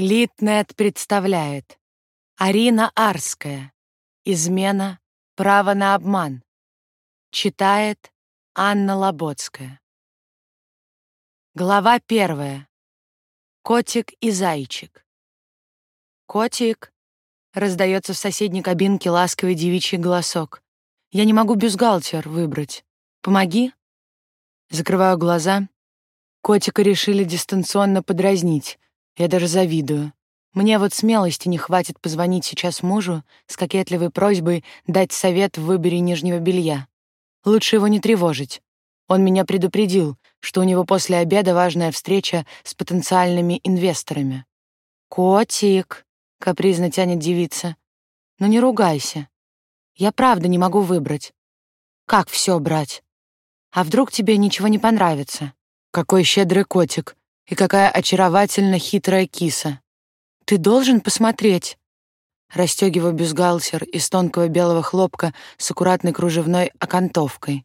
Литнет представляет Арина Арская «Измена. Право на обман». Читает Анна Лоботская. Глава первая. Котик и зайчик. «Котик!» — раздается в соседней кабинке ласковый девичий голосок. «Я не могу бюстгальтер выбрать. Помоги!» Закрываю глаза. Котика решили дистанционно подразнить. Я даже завидую. Мне вот смелости не хватит позвонить сейчас мужу с кокетливой просьбой дать совет в выборе нижнего белья. Лучше его не тревожить. Он меня предупредил, что у него после обеда важная встреча с потенциальными инвесторами. «Котик», — капризно тянет девица, — «ну не ругайся. Я правда не могу выбрать. Как все брать? А вдруг тебе ничего не понравится? Какой щедрый котик. И какая очаровательно хитрая киса. Ты должен посмотреть. Расстегиваю бюстгальтер из тонкого белого хлопка с аккуратной кружевной окантовкой.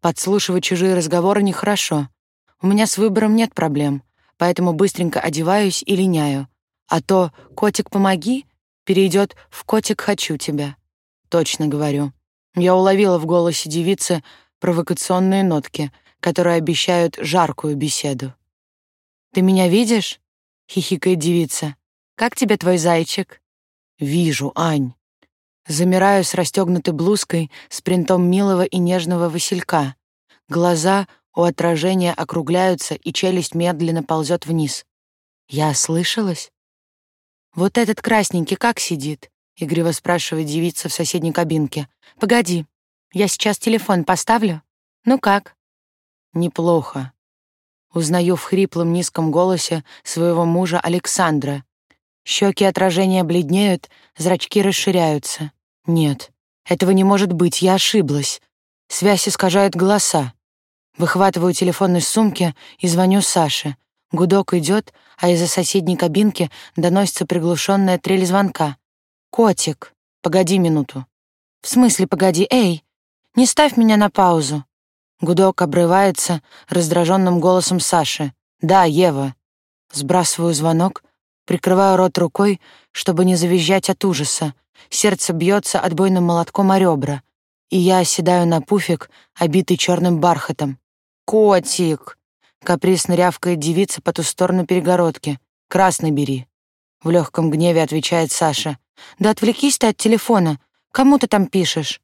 Подслушивать чужие разговоры нехорошо. У меня с выбором нет проблем, поэтому быстренько одеваюсь и линяю. А то «котик, помоги» перейдет в «котик, хочу тебя». Точно говорю. Я уловила в голосе девицы провокационные нотки, которые обещают жаркую беседу. «Ты меня видишь?» — хихикает девица. «Как тебе твой зайчик?» «Вижу, Ань». Замираю с расстегнутой блузкой с принтом милого и нежного василька. Глаза у отражения округляются, и челюсть медленно ползет вниз. Я ослышалась? «Вот этот красненький как сидит?» — игриво спрашивает девица в соседней кабинке. «Погоди, я сейчас телефон поставлю. Ну как?» «Неплохо», Узнаю в хриплом низком голосе своего мужа Александра. Щеки отражения бледнеют, зрачки расширяются. Нет, этого не может быть, я ошиблась. Связь искажает голоса. Выхватываю телефон из сумки и звоню Саше. Гудок идет, а из-за соседней кабинки доносится приглушенная трель звонка. «Котик, погоди минуту». «В смысле погоди? Эй, не ставь меня на паузу. Гудок обрывается раздраженным голосом Саши. «Да, Ева». Сбрасываю звонок, прикрываю рот рукой, чтобы не завизжать от ужаса. Сердце бьется отбойным молотком о ребра, и я оседаю на пуфик, обитый черным бархатом. «Котик!» — каприсно рявкает девица по ту сторону перегородки. «Красный бери». В легком гневе отвечает Саша. «Да отвлекись ты от телефона. Кому ты там пишешь?»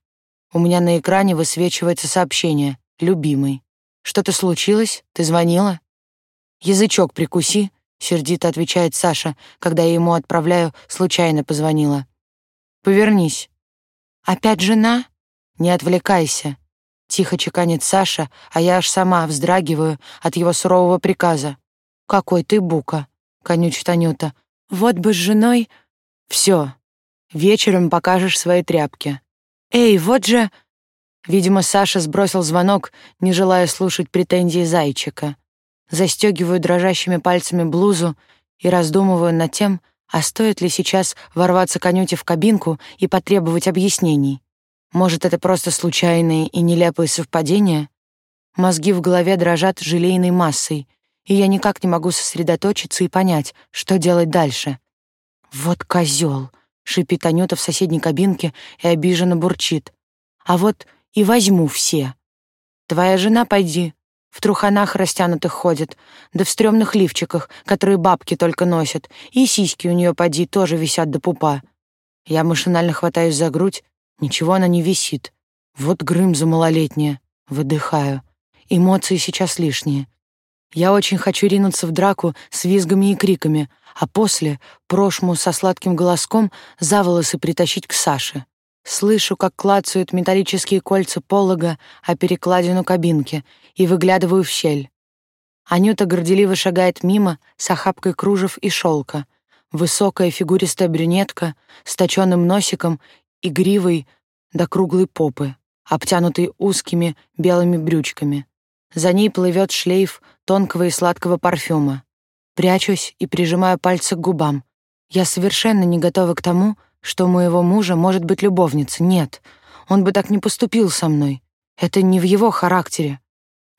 У меня на экране высвечивается сообщение. «Любимый, что-то случилось? Ты звонила?» «Язычок прикуси», — сердито отвечает Саша, когда я ему отправляю «случайно позвонила». «Повернись». «Опять жена?» «Не отвлекайся», — тихо чеканит Саша, а я аж сама вздрагиваю от его сурового приказа. «Какой ты бука», — конючит Анюта. «Вот бы с женой...» «Все, вечером покажешь свои тряпки». «Эй, вот же...» Видимо, Саша сбросил звонок, не желая слушать претензии зайчика. Застегиваю дрожащими пальцами блузу и раздумываю над тем, а стоит ли сейчас ворваться конюте в кабинку и потребовать объяснений. Может, это просто случайные и нелепые совпадения? Мозги в голове дрожат желейной массой, и я никак не могу сосредоточиться и понять, что делать дальше. «Вот козел!» — шипит Анюта в соседней кабинке и обиженно бурчит. «А вот и возьму все. Твоя жена, пойди, в труханах растянутых ходит, да в стрёмных лифчиках, которые бабки только носят, и сиськи у нее поди, тоже висят до пупа. Я машинально хватаюсь за грудь, ничего она не висит. Вот грымза малолетняя. Выдыхаю. Эмоции сейчас лишние. Я очень хочу ринуться в драку с визгами и криками, а после прошму со сладким голоском за волосы притащить к Саше. Слышу, как клацают металлические кольца полога о перекладину кабинки и выглядываю в щель. Анюта горделиво шагает мимо с охапкой кружев и шелка. Высокая фигуристая брюнетка с точенным носиком и гривой до круглой попы, обтянутой узкими белыми брючками. За ней плывет шлейф тонкого и сладкого парфюма. Прячусь и прижимаю пальцы к губам. Я совершенно не готова к тому, что у моего мужа может быть любовница. Нет, он бы так не поступил со мной. Это не в его характере.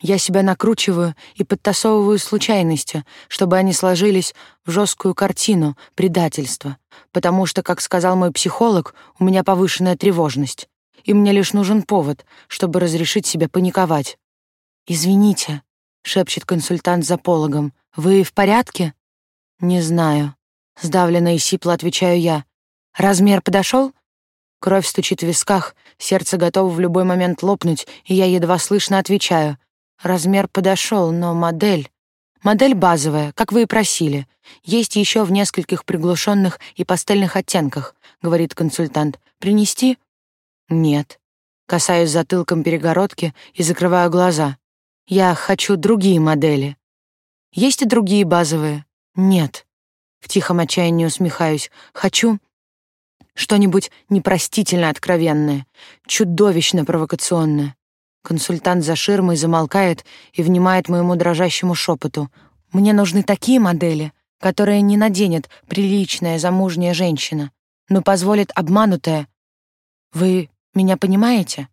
Я себя накручиваю и подтасовываю случайности, чтобы они сложились в жесткую картину предательства, потому что, как сказал мой психолог, у меня повышенная тревожность, и мне лишь нужен повод, чтобы разрешить себе паниковать. «Извините», — шепчет консультант за пологом, — «вы в порядке?» «Не знаю», — сдавленно и сипло отвечаю я. «Размер подошел?» Кровь стучит в висках, сердце готово в любой момент лопнуть, и я едва слышно отвечаю — Размер подошел, но модель... Модель базовая, как вы и просили. Есть еще в нескольких приглушенных и пастельных оттенках, говорит консультант. Принести? Нет. Касаюсь затылком перегородки и закрываю глаза. Я хочу другие модели. Есть и другие базовые? Нет. В тихом отчаянии усмехаюсь. Хочу что-нибудь непростительно откровенное, чудовищно провокационное. Консультант за ширмой замолкает и внимает моему дрожащему шепоту. «Мне нужны такие модели, которые не наденет приличная замужняя женщина, но позволит обманутая. Вы меня понимаете?»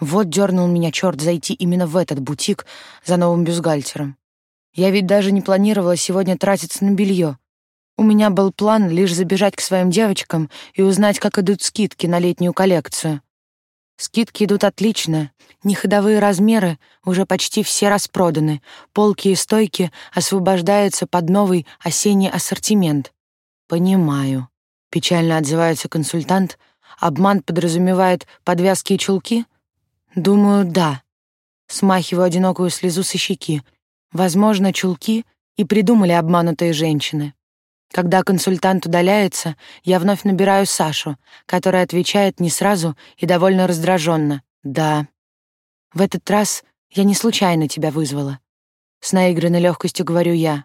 Вот дернул меня черт зайти именно в этот бутик за новым бюстгальтером. Я ведь даже не планировала сегодня тратиться на белье. У меня был план лишь забежать к своим девочкам и узнать, как идут скидки на летнюю коллекцию. Скидки идут отлично. Неходовые размеры уже почти все распроданы. Полки и стойки освобождаются под новый осенний ассортимент. Понимаю. Печально отзывается консультант. Обман подразумевает подвязки и чулки? Думаю, да. Смахиваю одинокую слезу со щеки. Возможно, чулки и придумали обманутые женщины. Когда консультант удаляется, я вновь набираю Сашу, которая отвечает не сразу и довольно раздраженно. «Да». «В этот раз я не случайно тебя вызвала». С наигранной легкостью говорю я.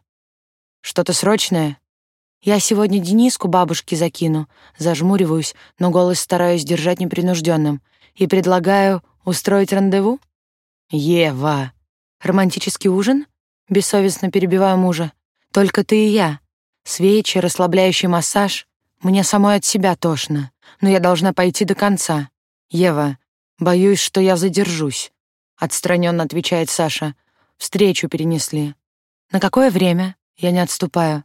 «Что-то срочное?» «Я сегодня Дениску бабушке закину», зажмуриваюсь, но голос стараюсь держать непринужденным, и предлагаю устроить рандеву. «Ева!» «Романтический ужин?» Бессовестно перебиваю мужа. «Только ты и я. Свечи, расслабляющий массаж. Мне самой от себя тошно, но я должна пойти до конца. Ева, боюсь, что я задержусь. Отстраненно отвечает Саша. Встречу перенесли. На какое время? Я не отступаю.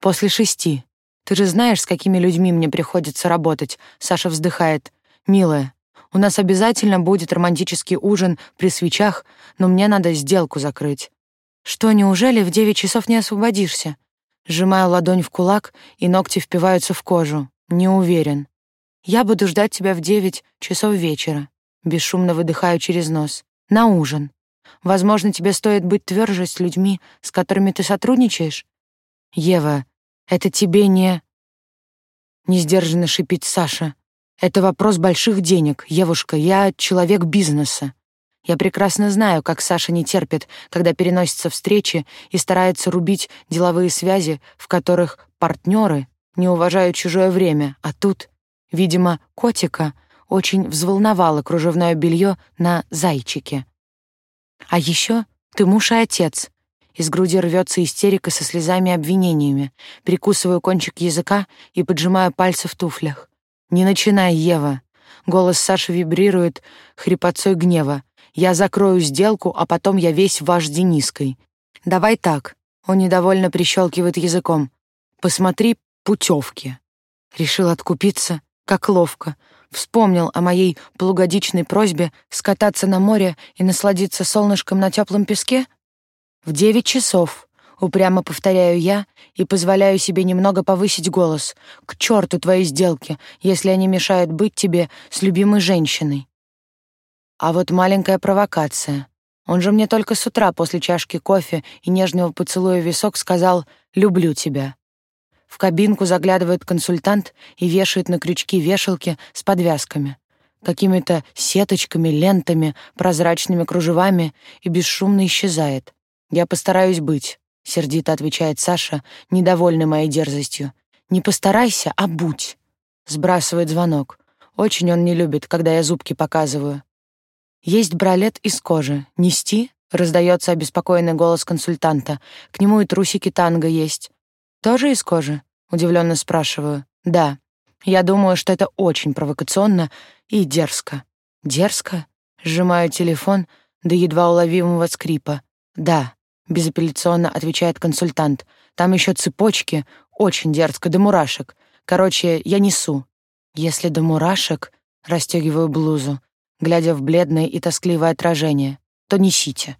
После шести. Ты же знаешь, с какими людьми мне приходится работать. Саша вздыхает. Милая, у нас обязательно будет романтический ужин при свечах, но мне надо сделку закрыть. Что, неужели в девять часов не освободишься? Сжимаю ладонь в кулак, и ногти впиваются в кожу. Не уверен. Я буду ждать тебя в девять часов вечера. Бесшумно выдыхаю через нос. На ужин. Возможно, тебе стоит быть тверже с людьми, с которыми ты сотрудничаешь? Ева, это тебе не... Несдержанно шипит Саша. Это вопрос больших денег, Евушка, я человек бизнеса. Я прекрасно знаю, как Саша не терпит, когда переносятся встречи и старается рубить деловые связи, в которых партнеры не уважают чужое время, а тут, видимо, котика очень взволновало кружевное белье на зайчике. А еще ты муж и отец. Из груди рвется истерика со слезами обвинениями. Прикусываю кончик языка и поджимаю пальцы в туфлях. «Не начинай, Ева!» Голос Саши вибрирует хрипотцой гнева. Я закрою сделку, а потом я весь ваш Дениской. Давай так. Он недовольно прищелкивает языком. Посмотри путевки. Решил откупиться, как ловко. Вспомнил о моей полугодичной просьбе скататься на море и насладиться солнышком на теплом песке? В девять часов. Упрямо повторяю я и позволяю себе немного повысить голос. К черту твои сделки, если они мешают быть тебе с любимой женщиной. А вот маленькая провокация. Он же мне только с утра после чашки кофе и нежного поцелуя в висок сказал «люблю тебя». В кабинку заглядывает консультант и вешает на крючки вешалки с подвязками, какими-то сеточками, лентами, прозрачными кружевами и бесшумно исчезает. «Я постараюсь быть», — сердито отвечает Саша, недовольный моей дерзостью. «Не постарайся, а будь», — сбрасывает звонок. Очень он не любит, когда я зубки показываю. «Есть бралет из кожи. Нести?» — раздается обеспокоенный голос консультанта. «К нему и трусики танго есть». «Тоже из кожи?» — удивленно спрашиваю. «Да. Я думаю, что это очень провокационно и дерзко». «Дерзко?» — сжимаю телефон, до едва уловимого скрипа. «Да», — безапелляционно отвечает консультант. «Там еще цепочки, очень дерзко, до мурашек. Короче, я несу». Если до мурашек, расстегиваю блузу, глядя в бледное и тоскливое отражение, то несите.